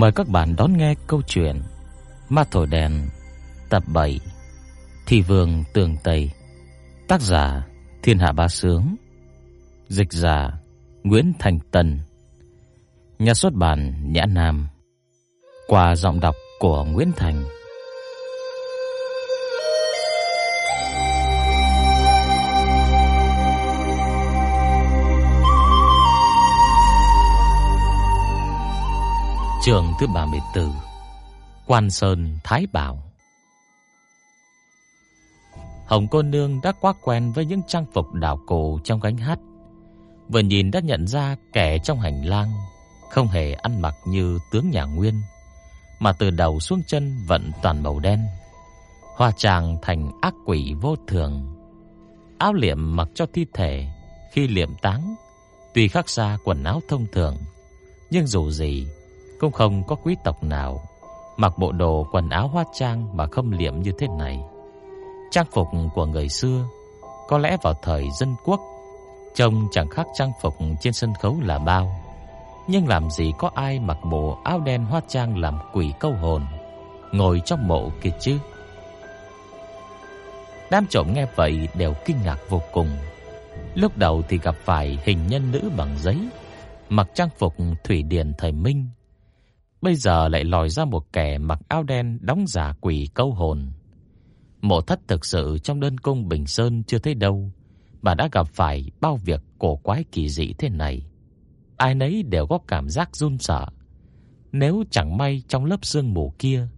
Mời các bạn đón nghe câu chuyện Ma Thổi Đèn tập 7 Thị Vương Tường Tây. Tác giả Thiên Hạ Bá Sướng. Dịch giả Nguyễn Thành Tần, Nhà xuất bản Nhã Nam. Qua giọng đọc của Nguyễn Thành. Trường thứ 34 Quan Sơn, Thái Bảo. Hồng cô nương đã quá quen với những trang phục đảo cổ trong gánh hát. Vừa nhìn đã nhận ra kẻ trong hành lang Không hề ăn mặc như tướng nhà Nguyên, Mà từ đầu xuống chân vẫn toàn màu đen Hoa tràng thành ác quỷ vô thường. Áo liệm mặc cho thi thể Khi liệm táng, Tuy khác xa quần áo thông thường, Nhưng dù gì cũng không có quý tộc nào mặc bộ đồ quần áo hoa trang mà không liệm như thế này. Trang phục của người xưa có lẽ vào thời dân quốc trông chẳng khác trang phục trên sân khấu là bao. Nhưng làm gì có ai mặc bộ áo đen hoa trang làm quỷ câu hồn ngồi trong mộ kia chứ? Đám trộm nghe vậy đều kinh ngạc vô cùng. Lúc đầu thì gặp phải hình nhân nữ bằng giấy, mặc trang phục thủy điền thời Minh, Bây giờ lại lòi ra một kẻ mặc áo đen đóng giả quỷ câu hồn. Mộ thất thực sự trong đơn cung Bình Sơn chưa thấy đâu, mà đã gặp phải bao việc cổ quái kỳ dị thế này. Ai nấy đều có cảm giác run sợ. Nếu chẳng may trong lớp sương mù kia,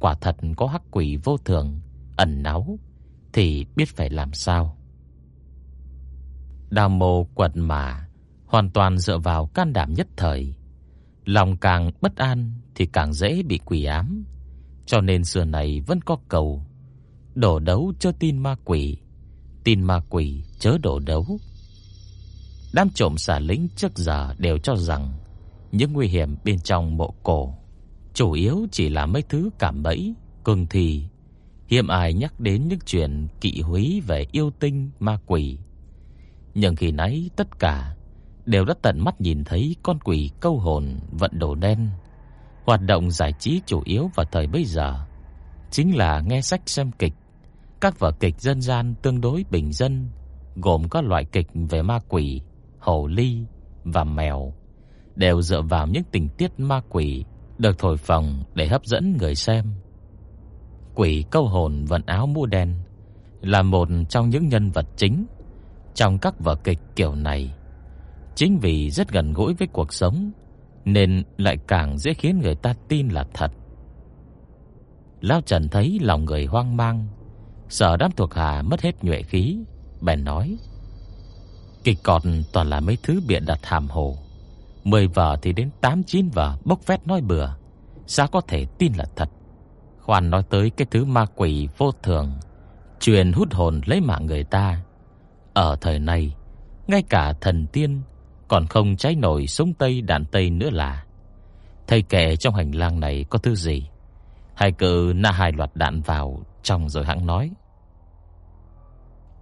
quả thật có hắc quỷ vô thường, ẩn náu, thì biết phải làm sao. Đào mồ quật mà, hoàn toàn dựa vào can đảm nhất thời Lòng càng bất an thì càng dễ bị quỷ ám, cho nên xưa này vẫn có cầu đổ đấu cho tin ma quỷ, tin ma quỷ chớ đổ đấu. Đám trộm xả lính trước giờ đều cho rằng những nguy hiểm bên trong mộ cổ chủ yếu chỉ là mấy thứ cảm bẫy, cường thì hiếm ai nhắc đến những chuyện kỵ húy về yêu tinh ma quỷ. Nhưng khi nãy tất cả đều đã tận mắt nhìn thấy con quỷ câu hồn vận đồ đen. Hoạt động giải trí chủ yếu vào thời bây giờ chính là nghe sách xem kịch. Các vở kịch dân gian tương đối bình dân, gồm các loại kịch về ma quỷ, hồ ly và mèo, đều dựa vào những tình tiết ma quỷ được thổi phồng để hấp dẫn người xem. Quỷ câu hồn vận áo mũ đen là một trong những nhân vật chính trong các vở kịch kiểu này. Chính vì rất gần gũi với cuộc sống nên lại càng dễ khiến người ta tin là thật. Lão Trần thấy lòng người hoang mang, sợ đám thuộc hạ mất hết nhuệ khí, bèn nói: "Kịch còn toàn là mấy thứ bịa đặt hàm hồ, mười vở thì đến tám chín vở bốc phét nói bừa, sao có thể tin là thật?" Khoan nói tới cái thứ ma quỷ vô thường, truyền hút hồn lấy mạng người ta. Ở thời này, ngay cả thần tiên còn không cháy nổi súng tây đạn tây nữa là. Thầy kể trong hành lang này có thứ gì? Hai cự na hai loạt đạn vào trong rồi hãng nói.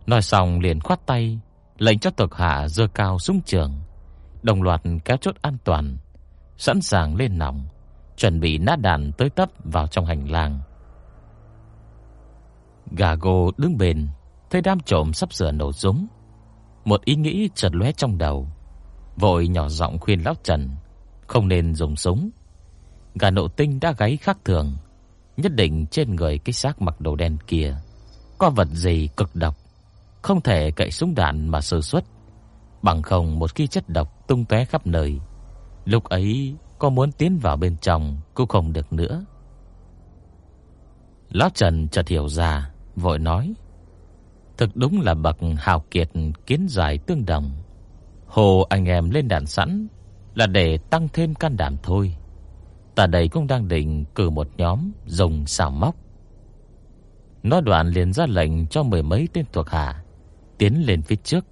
Nói xong liền khoát tay, lệnh cho thuộc hạ giơ cao súng trường, đồng loạt kéo chốt an toàn, sẵn sàng lên nòng, chuẩn bị nát đạn tới tấp vào trong hành lang. Gago đứng bên, thấy đám trộm sắp sửa nổ súng, một ý nghĩ chợt lóe trong đầu vội nhỏ giọng khuyên lão Trần không nên dùng súng. Gà nộ tinh đã gáy khác thường, nhất định trên người cái xác mặc đồ đen kia có vật gì cực độc, không thể cậy súng đạn mà sơ xuất, bằng không một khi chất độc tung tóe khắp nơi, lúc ấy có muốn tiến vào bên trong cũng không được nữa. Lão Trần chợt hiểu ra, vội nói: "Thực đúng là bậc hào kiệt kiến giải tương đồng." Hồ anh em lên đàn sẵn là để tăng thêm can đảm thôi. Ta đây cũng đang định cử một nhóm dùng xảo móc. Nói đoạn liền ra lệnh cho mười mấy tên thuộc hạ tiến lên phía trước,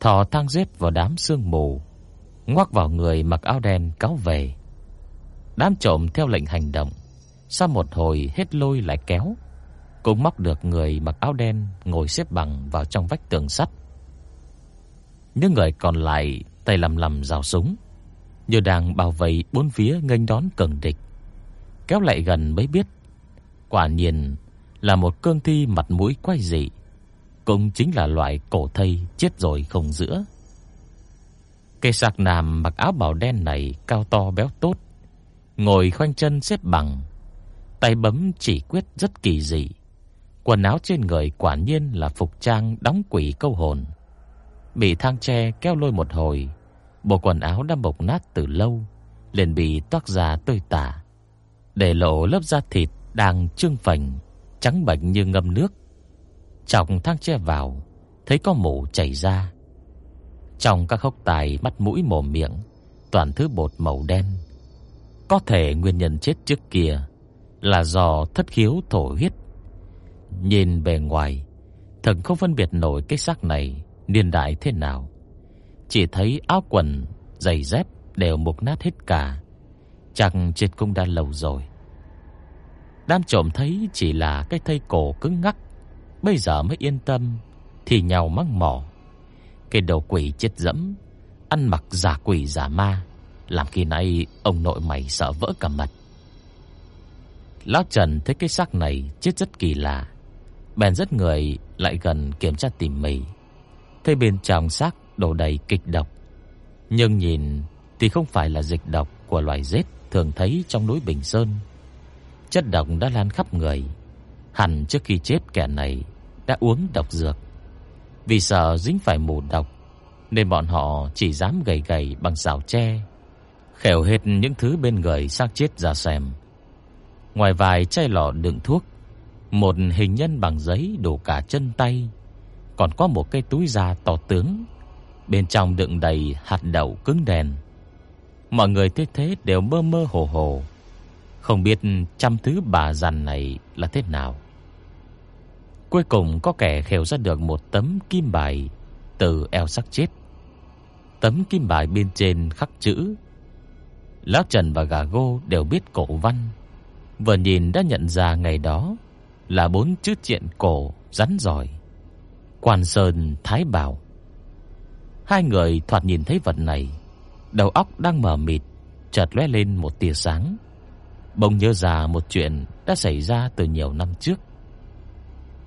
thò thang giết vào đám sương mù, ngoắc vào người mặc áo đen cáo về. Đám trộm theo lệnh hành động, sau một hồi hết lôi lại kéo, cũng móc được người mặc áo đen ngồi xếp bằng vào trong vách tường sắt. Những người còn lại tay lầm lầm rào súng, như đang bảo vệ bốn phía nghênh đón cường địch. Kéo lại gần mới biết, quả nhiên là một cương thi mặt mũi quái dị, cũng chính là loại cổ thây chết rồi không giữa. Cây sạc nam mặc áo bào đen này cao to béo tốt, ngồi khoanh chân xếp bằng, tay bấm chỉ quyết rất kỳ dị. Quần áo trên người quả nhiên là phục trang đóng quỷ câu hồn. Bị thang tre kéo lôi một hồi, bộ quần áo đã bộc nát từ lâu, liền bị toác ra tơi tả, để lộ lớp da thịt đang trương phình, trắng bệch như ngâm nước. Trọng thang tre vào, thấy có mủ chảy ra. Trong các hốc tài mắt mũi mồm miệng, toàn thứ bột màu đen. Có thể nguyên nhân chết trước kia là do thất khiếu thổ huyết. Nhìn bề ngoài, thần không phân biệt nổi cái xác này niên đại thế nào. Chỉ thấy áo quần, giày dép đều mục nát hết cả. Chắc chết cũng đã lâu rồi. Đám trộm thấy chỉ là cái thây cổ cứng ngắc, bây giờ mới yên tâm thì nhau mắng mỏ. Cái đầu quỷ chết dẫm, ăn mặc giả quỷ giả ma, làm khi nãy ông nội mày sợ vỡ cả mặt. Lão Trần thấy cái xác này chết rất kỳ lạ, bèn rất người lại gần kiểm tra tỉ mỉ. Thấy bên trong xác đổ đầy kịch độc, nhưng nhìn thì không phải là dịch độc của loài rết thường thấy trong núi Bình Sơn. Chất độc đã lan khắp người, hẳn trước khi chết kẻ này đã uống độc dược. Vì sợ dính phải mù độc, nên bọn họ chỉ dám gầy gầy bằng rào tre, khều hết những thứ bên người xác chết ra xem. Ngoài vài chai lọ đựng thuốc, một hình nhân bằng giấy đổ cả chân tay, còn có một cái túi da to tướng, bên trong đựng đầy hạt đậu cứng đèn. Mọi người thấy thế đều mơ mơ hồ hồ, không biết trăm thứ bà dằn này là thế nào. Cuối cùng có kẻ khều ra được một tấm kim bài từ eo xác chết. Tấm kim bài bên trên khắc chữ Lão Trần và Gà Gô đều biết cổ văn, vừa nhìn đã nhận ra ngày đó là bốn chữ triện cổ rắn giỏi. Quan Sơn Thái Bảo. Hai người thoạt nhìn thấy vật này, đầu óc đang mờ mịt, chợt lóe lên một tia sáng. Bỗng nhớ ra một chuyện đã xảy ra từ nhiều năm trước.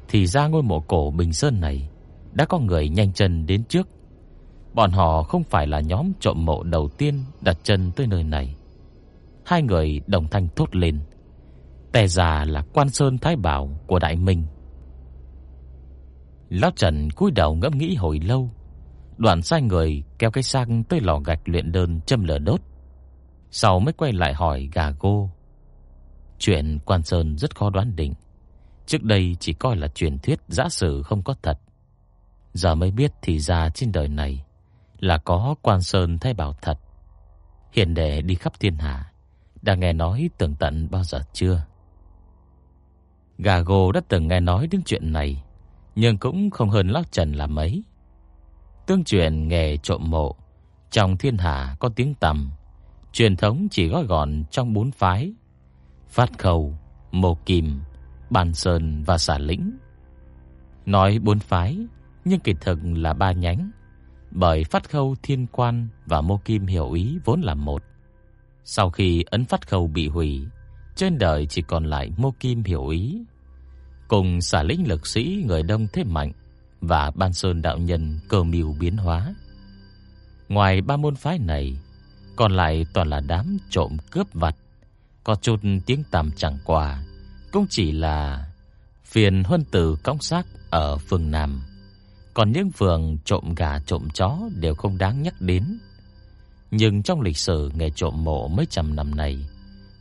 Thì ra ngôi mộ cổ Bình Sơn này đã có người nhanh chân đến trước. Bọn họ không phải là nhóm trộm mộ đầu tiên đặt chân tới nơi này. Hai người đồng thanh thốt lên. Tè già là Quan Sơn Thái Bảo của Đại Minh. Lão Trần cúi đầu ngẫm nghĩ hồi lâu, đoàn sai người kéo cái xác tới lò gạch luyện đơn châm lửa đốt. Sau mới quay lại hỏi gà cô. Chuyện Quan Sơn rất khó đoán định. Trước đây chỉ coi là truyền thuyết giả sử không có thật. Giờ mới biết thì ra trên đời này là có Quan Sơn thay Bảo thật. Hiện đệ đi khắp thiên hạ, đã nghe nói tường tận bao giờ chưa? Gà gô đã từng nghe nói đến chuyện này, nhưng cũng không hơn Lão Trần là mấy. Tương truyền nghề trộm mộ trong thiên hạ có tiếng tầm, truyền thống chỉ gói gọn trong bốn phái: Phát Khâu, Mộ Kim, Bàn Sơn và Xà Lĩnh. Nói bốn phái, nhưng kỳ thực là ba nhánh, bởi Phát Khâu Thiên Quan và Mộ Kim hiểu ý vốn là một. Sau khi ấn Phát Khâu bị hủy, trên đời chỉ còn lại Mộ Kim hiểu ý cùng xả lĩnh lực sĩ người đông thế mạnh và ban sơn đạo nhân cơ mưu biến hóa. Ngoài ba môn phái này, còn lại toàn là đám trộm cướp vặt, có chút tiếng tăm chẳng qua, cũng chỉ là phiền huân tử cõng xác ở phương Nam. Còn những phường trộm gà trộm chó đều không đáng nhắc đến. Nhưng trong lịch sử nghề trộm mộ mấy trăm năm này,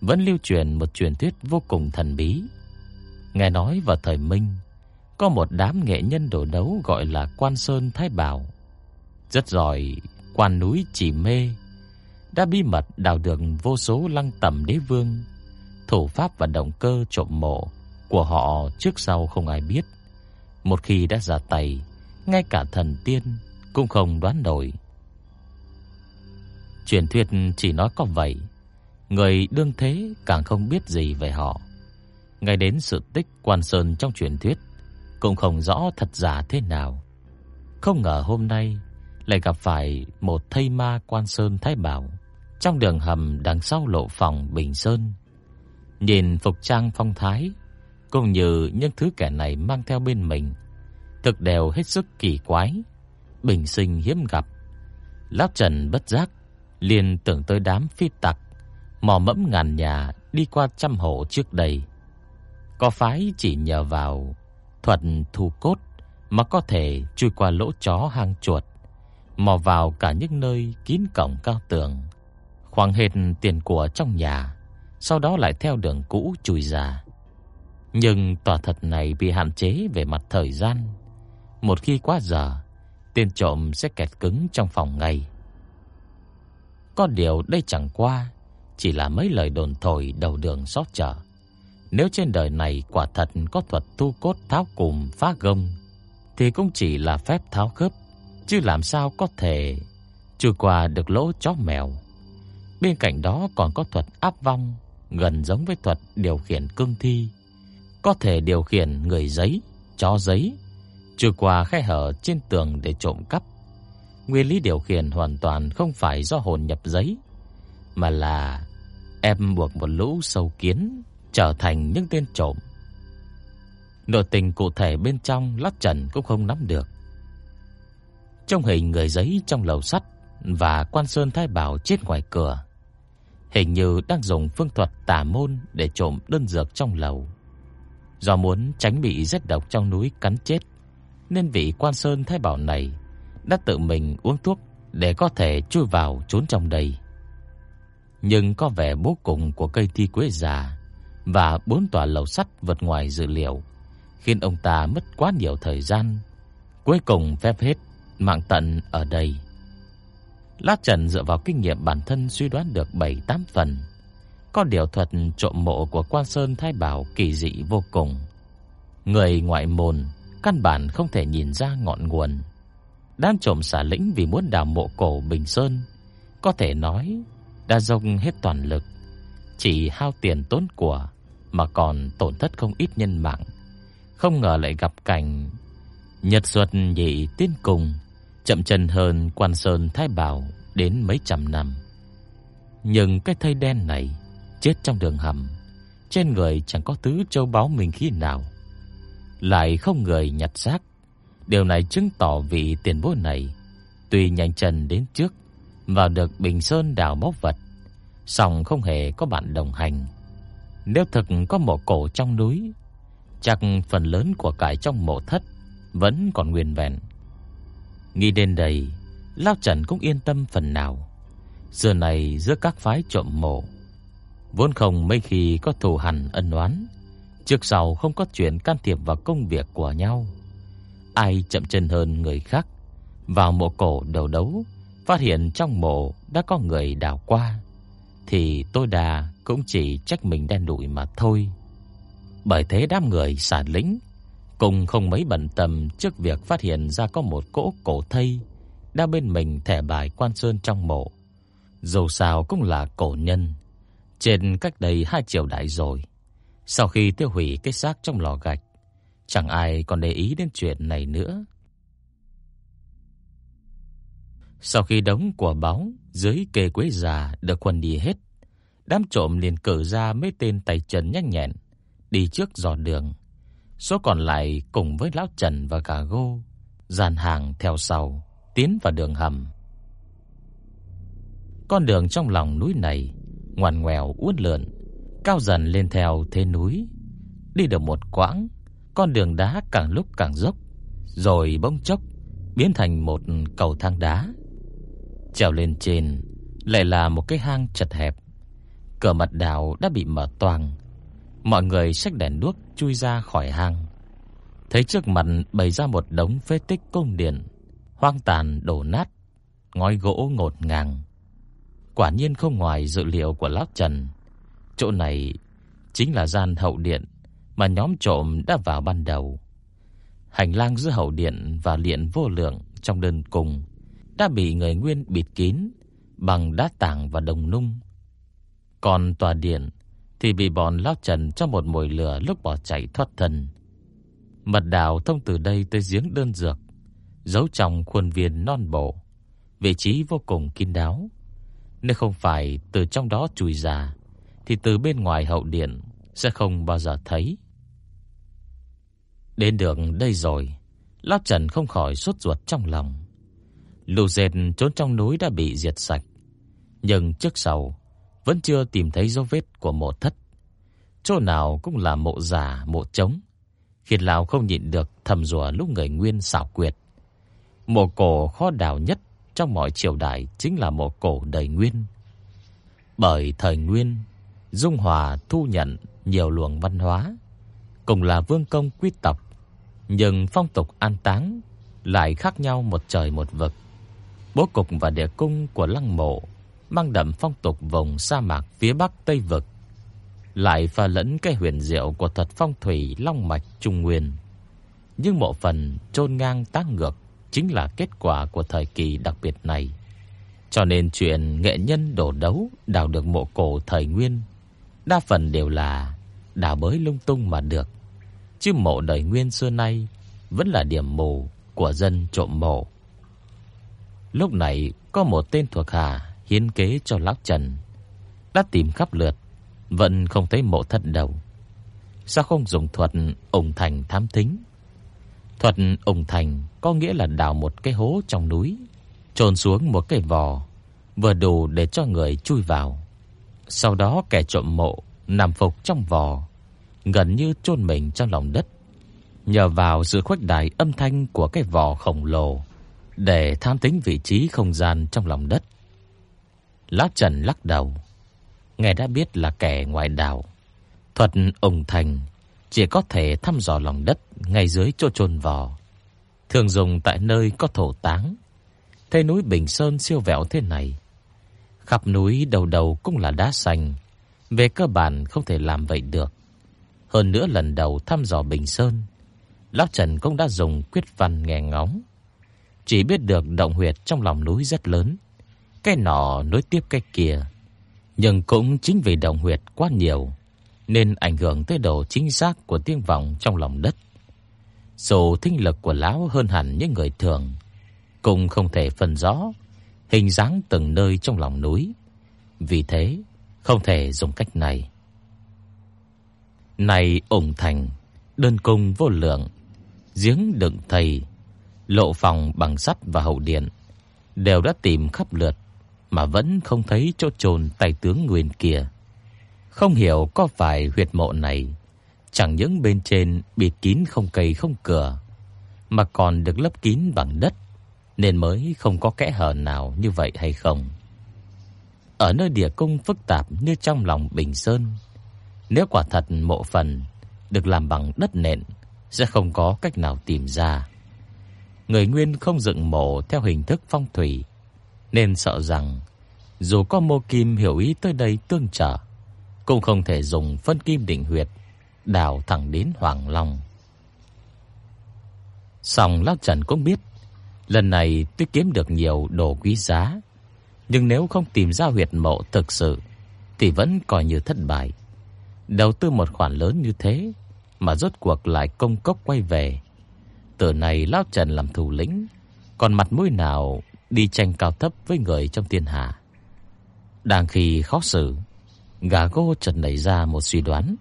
vẫn lưu truyền một truyền thuyết vô cùng thần bí Nghe nói vào thời Minh, có một đám nghệ nhân đổ đấu gọi là Quan Sơn Thái Bảo. Rất giỏi quan núi chỉ mê, đã bí mật đào được vô số lăng tẩm đế vương, thủ pháp và động cơ trộm mộ của họ trước sau không ai biết. Một khi đã ra tay, ngay cả thần tiên cũng không đoán nổi. Truyền thuyết chỉ nói có vậy, người đương thế càng không biết gì về họ ngay đến sự tích Quan Sơn trong truyền thuyết cũng không rõ thật giả thế nào. Không ngờ hôm nay lại gặp phải một thây ma Quan Sơn Thái Bảo trong đường hầm đằng sau lộ phòng Bình Sơn. Nhìn phục trang phong thái cũng như những thứ kẻ này mang theo bên mình, thực đều hết sức kỳ quái, bình sinh hiếm gặp. Lão Trần bất giác liền tưởng tới đám phi tặc mò mẫm ngàn nhà đi qua trăm hộ trước đây. Có phái chỉ nhờ vào thuật thu cốt mà có thể chui qua lỗ chó hang chuột, mò vào cả những nơi kín cổng cao tường, khoang hết tiền của trong nhà, sau đó lại theo đường cũ chui ra. Nhưng tòa thật này bị hạn chế về mặt thời gian. Một khi quá giờ, tên trộm sẽ kẹt cứng trong phòng ngay. Có điều đây chẳng qua chỉ là mấy lời đồn thổi đầu đường xót chợ. Nếu trên đời này quả thật có thuật tu cốt tháo cùm phá gông, thì cũng chỉ là phép tháo khớp, chứ làm sao có thể trừ qua được lỗ chó mèo. Bên cạnh đó còn có thuật áp vong, gần giống với thuật điều khiển cương thi, có thể điều khiển người giấy, chó giấy, trừ qua khe hở trên tường để trộm cắp. Nguyên lý điều khiển hoàn toàn không phải do hồn nhập giấy, mà là em buộc một lũ sâu kiến trở thành những tên trộm. Nội tình cụ thể bên trong Lát Trần cũng không nắm được. Trong hình người giấy trong lầu sắt và quan sơn thái bảo chết ngoài cửa, hình như đang dùng phương thuật tà môn để trộm đơn dược trong lầu. Do muốn tránh bị rết độc trong núi cắn chết, nên vị quan sơn thái bảo này đã tự mình uống thuốc để có thể chui vào trốn trong đây nhưng có vẻ bố cùng của cây thi quế già và bốn tòa lầu sắt vượt ngoài dự liệu, khiến ông ta mất quá nhiều thời gian. Cuối cùng phép hết, mạng tận ở đây. Lát Trần dựa vào kinh nghiệm bản thân suy đoán được 7-8 phần. Có điều thuật trộm mộ của Quan Sơn Thái Bảo kỳ dị vô cùng. Người ngoại môn căn bản không thể nhìn ra ngọn nguồn. Đám trộm xả lĩnh vì muốn đào mộ cổ Bình Sơn, có thể nói đã dốc hết toàn lực, chỉ hao tiền tốn của mà còn tổn thất không ít nhân mạng. Không ngờ lại gặp cảnh Nhật Duật nhị tiên cùng, chậm chân hơn Quan Sơn Thái Bảo đến mấy trăm năm. Nhưng cái thây đen này chết trong đường hầm, trên người chẳng có tứ châu báu mình khi nào, lại không người nhặt xác. Điều này chứng tỏ vị tiền bối này tuy nhanh chân đến trước vào được Bình Sơn đào móc vật, song không hề có bạn đồng hành. Nếu thực có mộ cổ trong núi, chắc phần lớn của cải trong mộ thất vẫn còn nguyên vẹn. Nghĩ đến đây, Lão Trần cũng yên tâm phần nào. Giờ này giữa các phái trộm mộ, vốn không mấy khi có thù hằn ân oán, trước sau không có chuyện can thiệp vào công việc của nhau. Ai chậm chân hơn người khác, vào mộ cổ đầu đấu phát hiện trong mộ đã có người đào qua, thì tôi đà cũng chỉ trách mình đen đủi mà thôi. Bởi thế đám người xả lính cùng không mấy bận tâm trước việc phát hiện ra có một cỗ cổ thây đã bên mình thẻ bài quan sơn trong mộ. Dù sao cũng là cổ nhân, trên cách đây hai triều đại rồi. Sau khi tiêu hủy cái xác trong lò gạch, chẳng ai còn để ý đến chuyện này nữa. Sau khi đống của báo dưới kê quế già được quần đi hết, đám trộm liền cử ra mấy tên tay chân nhanh nhẹn đi trước dò đường. Số còn lại cùng với lão Trần và cả Gô dàn hàng theo sau, tiến vào đường hầm. Con đường trong lòng núi này ngoằn ngoèo uốn lượn, cao dần lên theo thế núi. Đi được một quãng, con đường đá càng lúc càng dốc, rồi bỗng chốc biến thành một cầu thang đá Trèo lên trên lại là một cái hang chật hẹp. Cửa mật đào đã bị mở toang. Mọi người xách đèn đuốc chui ra khỏi hang. Thấy trước mặt bày ra một đống phế tích cung điện, hoang tàn đổ nát, ngói gỗ ngột ngang. Quả nhiên không ngoài dự liệu của lão Trần. Chỗ này chính là gian hậu điện mà nhóm trộm đã vào ban đầu. Hành lang giữa hậu điện và điện vô lượng trong đơn cùng đã bị người Nguyên bịt kín bằng đá tảng và đồng nung. Còn tòa điện thì bị bọn lão Trần trong một mồi lửa lúc bỏ chạy thoát thân. Mật đào thông từ đây tới giếng đơn dược, giấu trong khuôn viên non bộ, vị trí vô cùng kín đáo. Nếu không phải từ trong đó chui ra, thì từ bên ngoài hậu điện sẽ không bao giờ thấy. Đến đường đây rồi, Lão Trần không khỏi sốt ruột trong lòng. Lũ dệt trốn trong núi đã bị diệt sạch, nhưng trước sau vẫn chưa tìm thấy dấu vết của mộ thất. Chỗ nào cũng là mộ giả, mộ trống, khiến lão không nhịn được thầm rủa lúc người nguyên xảo quyệt. Mộ cổ khó đào nhất trong mọi triều đại chính là mộ cổ đời nguyên. Bởi thời nguyên, Dung Hòa thu nhận nhiều luồng văn hóa, cùng là vương công quy tộc, nhưng phong tục an táng lại khác nhau một trời một vực. Bố cục và địa cung của lăng mộ mang đậm phong tục vùng sa mạc phía bắc Tây vực, lại pha lẫn cái huyền diệu của thuật phong thủy long mạch trung nguyên. Nhưng một phần chôn ngang tác ngược chính là kết quả của thời kỳ đặc biệt này. Cho nên chuyện nghệ nhân đổ đấu đào được mộ cổ thời nguyên, đa phần đều là đào bới lung tung mà được. Chứ mộ đời nguyên xưa nay vẫn là điểm mù của dân trộm mộ. Lúc này có một tên thuộc hạ hiến kế cho lão Trần, đã tìm khắp lượt, vẫn không thấy mộ thất đâu. Sao không dùng thuật ủng thành thám thính? Thuật ủng thành có nghĩa là đào một cái hố trong núi, chôn xuống một cái vò, vừa đủ để cho người chui vào. Sau đó kẻ trộm mộ nằm phục trong vò, gần như chôn mình trong lòng đất. Nhờ vào sự khuếch đại âm thanh của cái vò khổng lồ để tham tính vị trí không gian trong lòng đất. Lão Trần lắc đầu, nghe đã biết là kẻ ngoại đạo. Thuật ông thành chỉ có thể thăm dò lòng đất ngay dưới chỗ chôn vò, thường dùng tại nơi có thổ táng. Thế núi Bình Sơn siêu vẹo thế này, khắp núi đầu đầu cũng là đá xanh, về cơ bản không thể làm vậy được. Hơn nữa lần đầu thăm dò Bình Sơn, Lão Trần cũng đã dùng quyết văn nghe ngóng, chỉ biết được động huyệt trong lòng núi rất lớn, cái nọ nối tiếp cái kia, nhưng cũng chính vì động huyệt quá nhiều nên ảnh hưởng tới độ chính xác của tiếng vọng trong lòng đất. Dù thính lực của lão hơn hẳn những người thường, cũng không thể phân rõ hình dáng từng nơi trong lòng núi. Vì thế, không thể dùng cách này. Này ổng thành, đơn cung vô lượng, giếng đựng thầy, lộ phòng bằng sắt và hậu điện đều đã tìm khắp lượt mà vẫn không thấy chỗ chôn tài tướng Nguyên kia. Không hiểu có phải huyệt mộ này chẳng những bên trên bịt kín không cây không cửa, mà còn được lấp kín bằng đất, nên mới không có kẽ hở nào như vậy hay không? Ở nơi địa cung phức tạp như trong lòng Bình Sơn, nếu quả thật mộ phần được làm bằng đất nện, sẽ không có cách nào tìm ra. Người Nguyên không dựng mộ theo hình thức phong thủy, nên sợ rằng dù có Mô Kim hiểu ý tới đây tương trợ, cũng không thể dùng phân kim định huyệt đào thẳng đến Hoàng Long. Song Lão Trần cũng biết, lần này tuy kiếm được nhiều đồ quý giá, nhưng nếu không tìm ra huyệt mộ thực sự thì vẫn coi như thất bại. Đầu tư một khoản lớn như thế mà rốt cuộc lại công cốc quay về. Từ này Lão Trần làm thủ lĩnh, còn mặt mũi nào đi tranh cao thấp với người trong thiên hạ. Đang khi khó xử, Gà gô chợt nảy ra một suy đoán.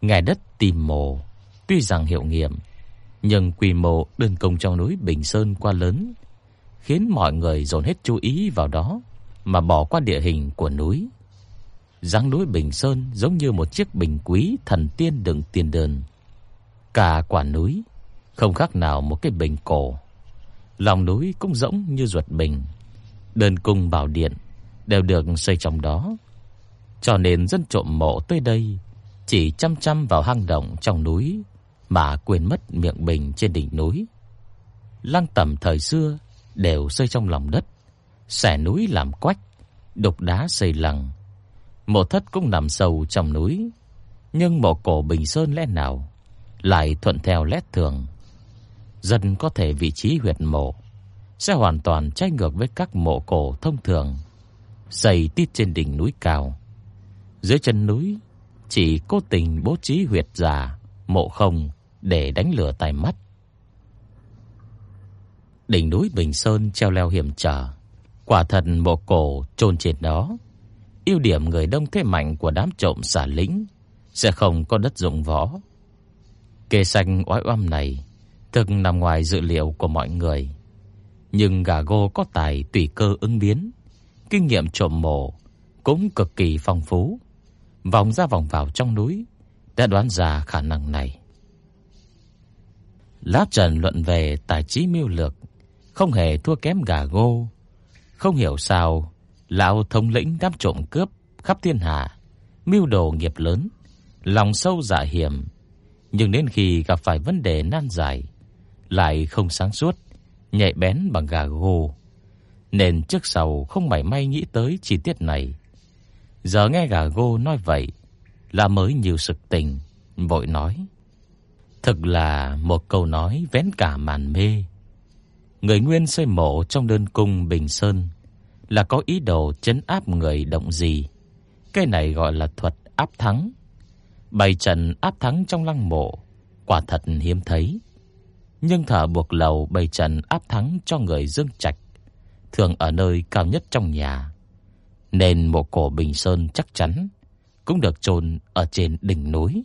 Ngài đất tìm mộ, tuy rằng hiệu nghiệm, nhưng quy mô đơn công trong núi Bình Sơn quá lớn, khiến mọi người dồn hết chú ý vào đó mà bỏ qua địa hình của núi. Dáng núi Bình Sơn giống như một chiếc bình quý thần tiên đựng tiền đơn. Cả quả núi không khác nào một cái bình cổ. Lòng núi cũng rỗng như ruột bình. Đơn cung bảo điện đều được xây trong đó cho nên dân trộm mộ tới đây chỉ chăm chăm vào hang động trong núi mà quên mất miệng bình trên đỉnh núi. Lăng tẩm thời xưa đều xây trong lòng đất, xẻ núi làm quách, đục đá xây lăng. Mộ thất cũng nằm sâu trong núi, nhưng mộ cổ Bình Sơn lẽ nào lại thuận theo lẽ thường dần có thể vị trí huyệt mộ sẽ hoàn toàn trái ngược với các mộ cổ thông thường, xây tít trên đỉnh núi cao dưới chân núi chỉ cố tình bố trí huyệt giả, mộ không để đánh lửa tai mắt. Đỉnh núi Bình Sơn treo leo hiểm trở, quả thật mộ cổ chôn trên đó, ưu điểm người đông thế mạnh của đám trộm xả lính sẽ không có đất dụng võ. Kê xanh oái oăm này thực nằm ngoài dự liệu của mọi người. Nhưng gà gô có tài tùy cơ ứng biến, kinh nghiệm trộm mộ cũng cực kỳ phong phú. Vòng ra vòng vào trong núi đã đoán ra khả năng này. Lát Trần luận về tài trí mưu lược, không hề thua kém gà gô. Không hiểu sao, lão thống lĩnh đám trộm cướp khắp thiên hạ, mưu đồ nghiệp lớn, lòng sâu dạ hiểm, nhưng đến khi gặp phải vấn đề nan giải, lại không sáng suốt, nhạy bén bằng gà gô, nên trước sau không mảy may nghĩ tới chi tiết này. Giờ nghe gà gô nói vậy, là mới nhiều sực tình, vội nói: Thực là một câu nói vén cả màn mê. Người nguyên xây mộ trong đơn cung Bình Sơn là có ý đồ trấn áp người động gì. Cái này gọi là thuật áp thắng. Bày trận áp thắng trong lăng mộ, quả thật hiếm thấy. Nhưng thở buộc lầu bày trận áp thắng cho người dương trạch, thường ở nơi cao nhất trong nhà. Nên mộ cổ Bình Sơn chắc chắn cũng được chôn ở trên đỉnh núi.